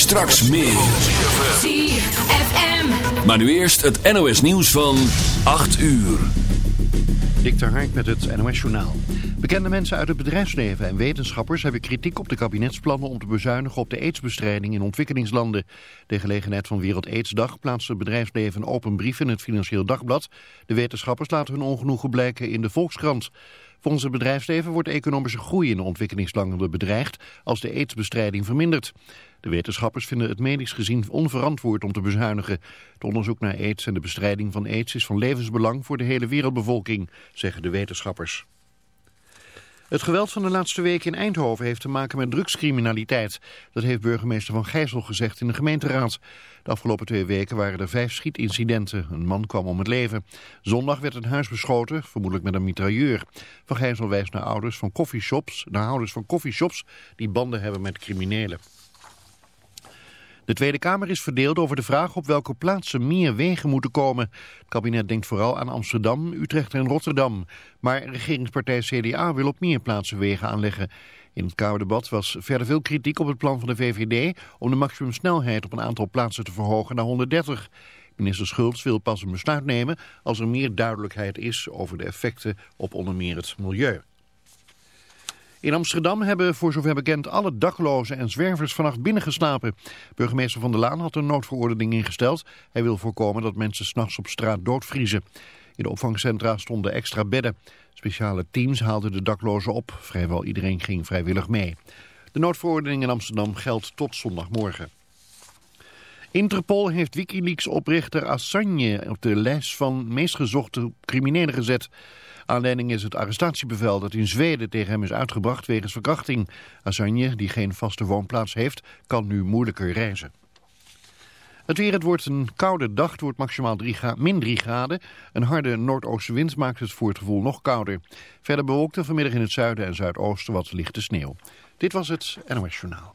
Straks meer. ZFM. Maar nu eerst het NOS nieuws van 8 uur. Dik Hark met het NOS Journaal. Bekende mensen uit het bedrijfsleven en wetenschappers hebben kritiek op de kabinetsplannen om te bezuinigen op de aidsbestrijding in ontwikkelingslanden. De gelegenheid van Wereld Aidsdag plaatst het bedrijfsleven een open brief in het Financieel Dagblad. De wetenschappers laten hun ongenoegen blijken in de Volkskrant. Volgens het bedrijfsleven wordt de economische groei in de ontwikkelingslanden bedreigd als de aidsbestrijding vermindert. De wetenschappers vinden het medisch gezien onverantwoord om te bezuinigen. Het onderzoek naar aids en de bestrijding van aids is van levensbelang voor de hele wereldbevolking, zeggen de wetenschappers. Het geweld van de laatste weken in Eindhoven heeft te maken met drugscriminaliteit. Dat heeft burgemeester Van Gijzel gezegd in de gemeenteraad. De afgelopen twee weken waren er vijf schietincidenten. Een man kwam om het leven. Zondag werd een huis beschoten, vermoedelijk met een mitrailleur. Van Gijzel wijst naar ouders van coffeeshops, naar ouders van coffeeshops die banden hebben met criminelen. De Tweede Kamer is verdeeld over de vraag op welke plaatsen meer wegen moeten komen. Het kabinet denkt vooral aan Amsterdam, Utrecht en Rotterdam. Maar regeringspartij CDA wil op meer plaatsen wegen aanleggen. In het Kamerdebat was verder veel kritiek op het plan van de VVD... om de maximumsnelheid op een aantal plaatsen te verhogen naar 130. Minister Schultz wil pas een besluit nemen als er meer duidelijkheid is... over de effecten op onder meer het milieu. In Amsterdam hebben voor zover bekend alle daklozen en zwervers vannacht binnengeslapen. Burgemeester Van der Laan had een noodverordening ingesteld. Hij wil voorkomen dat mensen s'nachts op straat doodvriezen. In de opvangcentra stonden extra bedden. Speciale teams haalden de daklozen op. Vrijwel iedereen ging vrijwillig mee. De noodverordening in Amsterdam geldt tot zondagmorgen. Interpol heeft Wikileaks-oprichter Assange op de lijst van meest gezochte criminelen gezet. Aanleiding is het arrestatiebevel dat in Zweden tegen hem is uitgebracht wegens verkrachting. Assange, die geen vaste woonplaats heeft, kan nu moeilijker reizen. Het weer, het wordt een koude dag, het wordt maximaal 3 min 3 graden. Een harde noordoostenwind maakt het voor het gevoel nog kouder. Verder bewolkt er vanmiddag in het zuiden en zuidoosten wat lichte sneeuw. Dit was het NOS Journaal.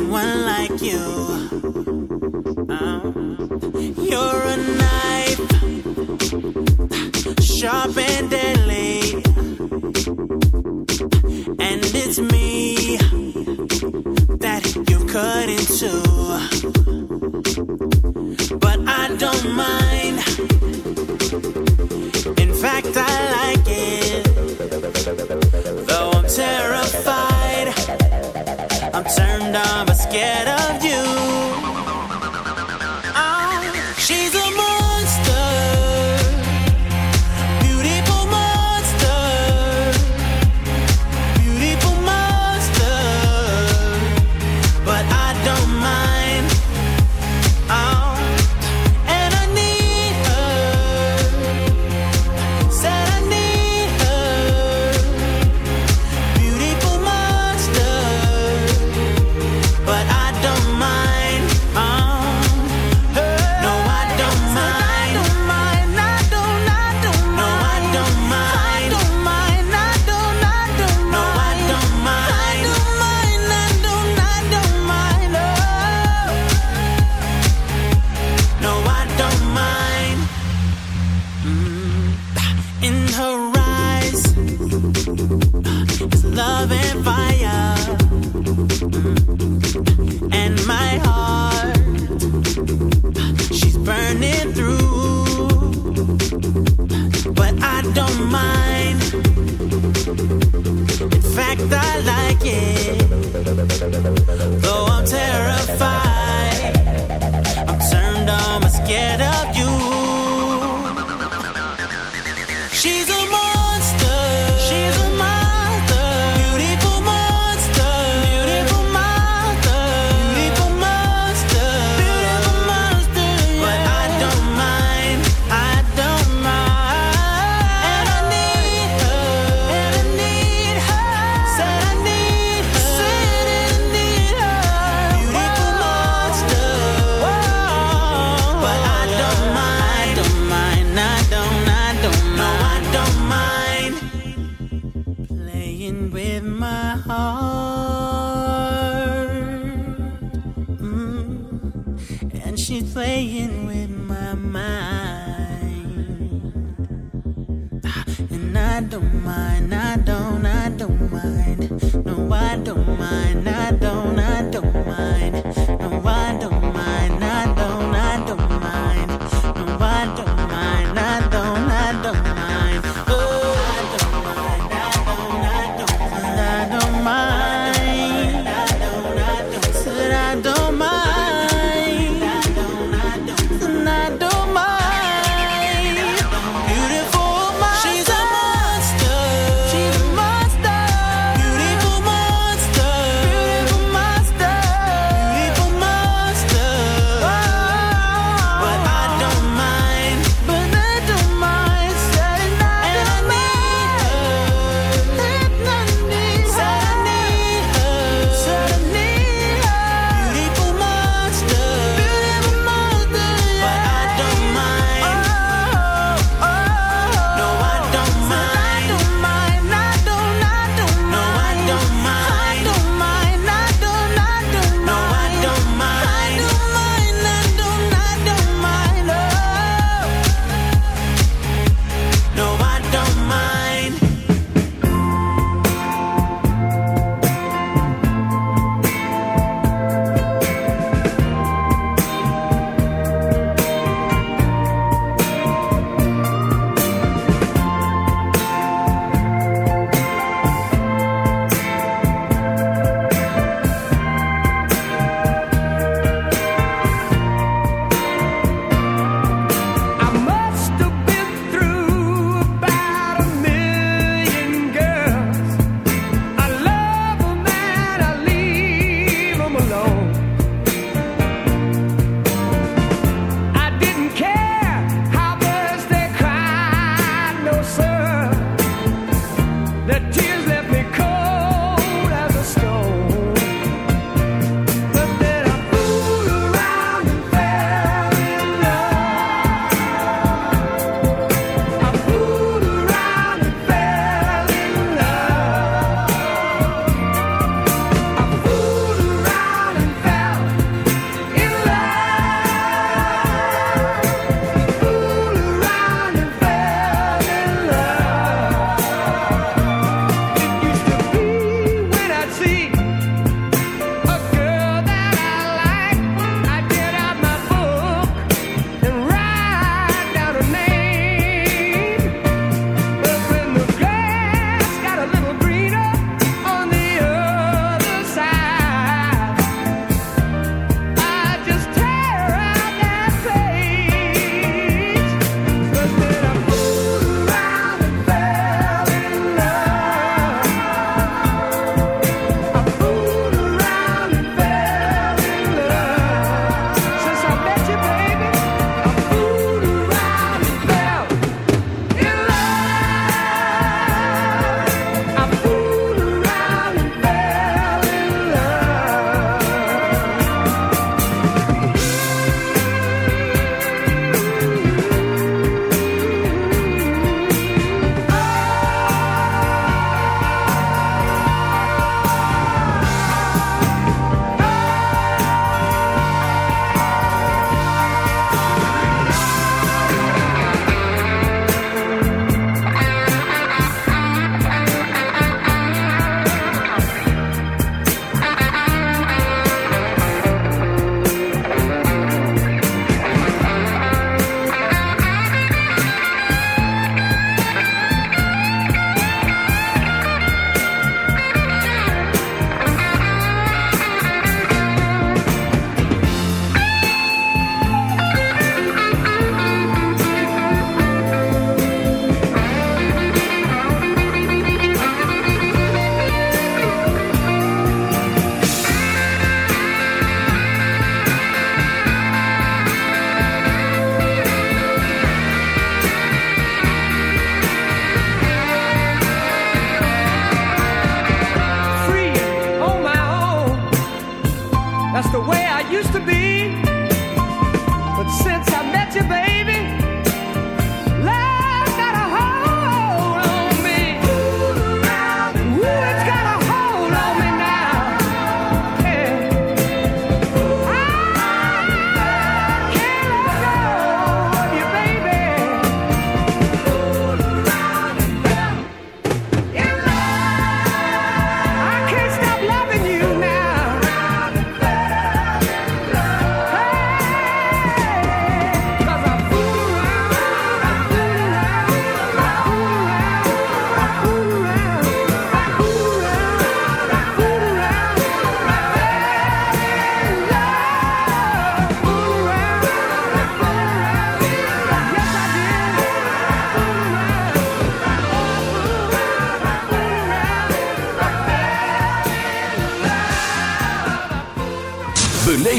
one like you. Uh-huh. You're a knife, sharp and deadly, and it's me that you cut into. But I don't mind. Yeah.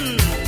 London.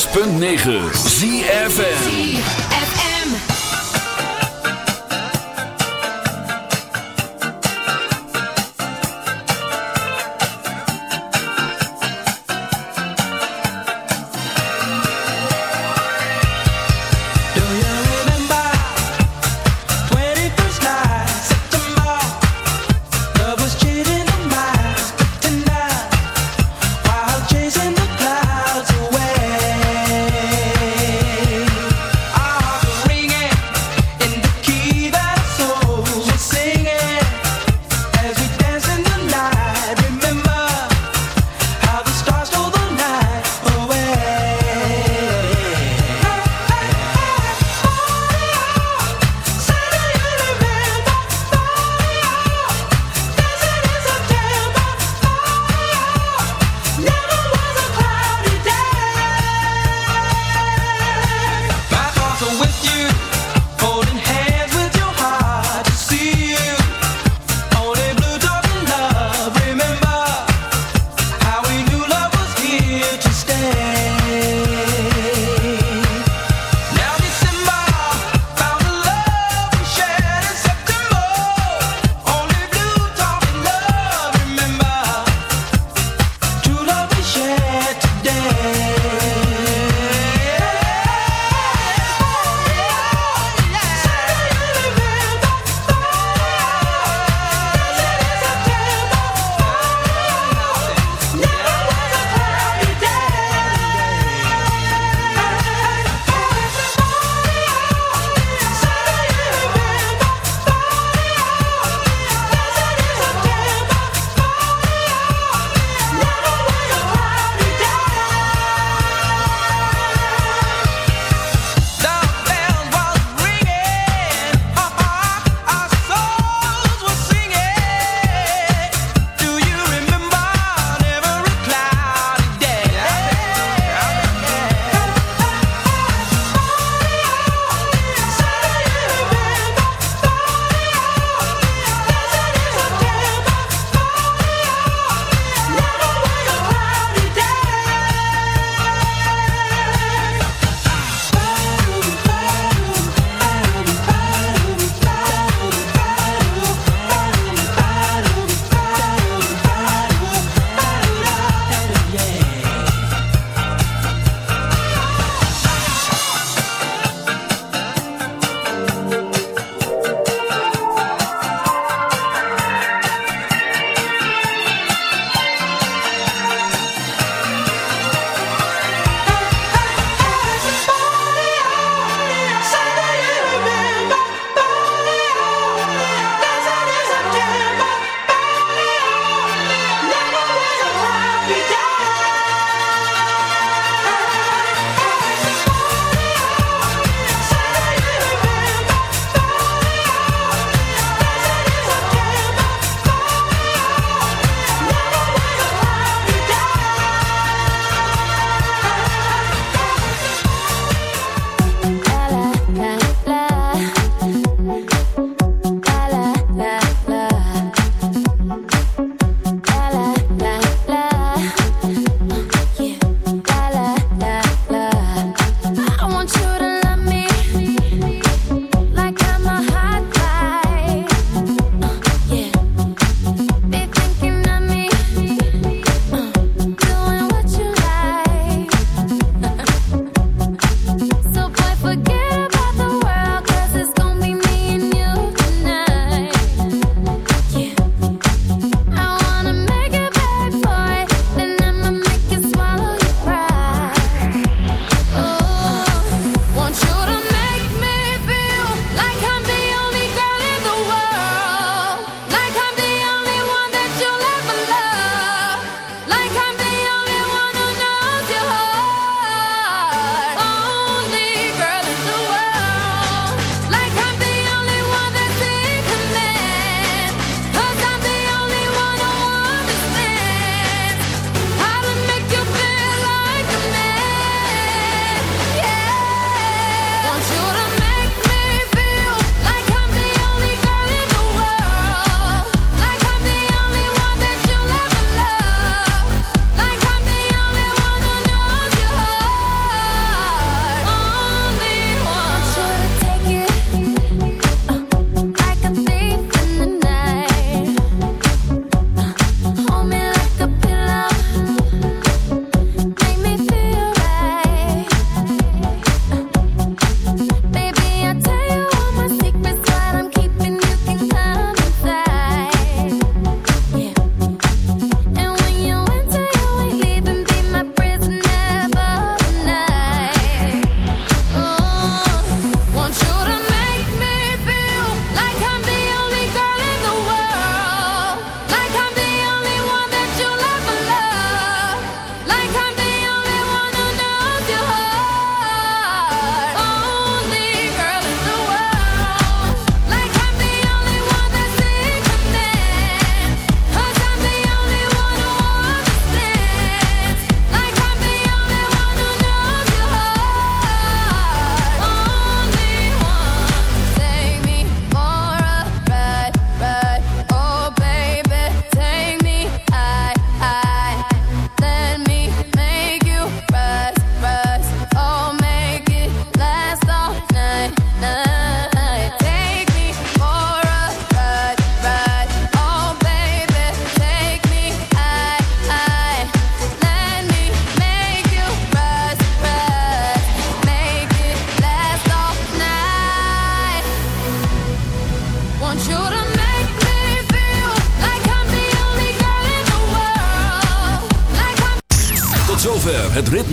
106.9 ZFM.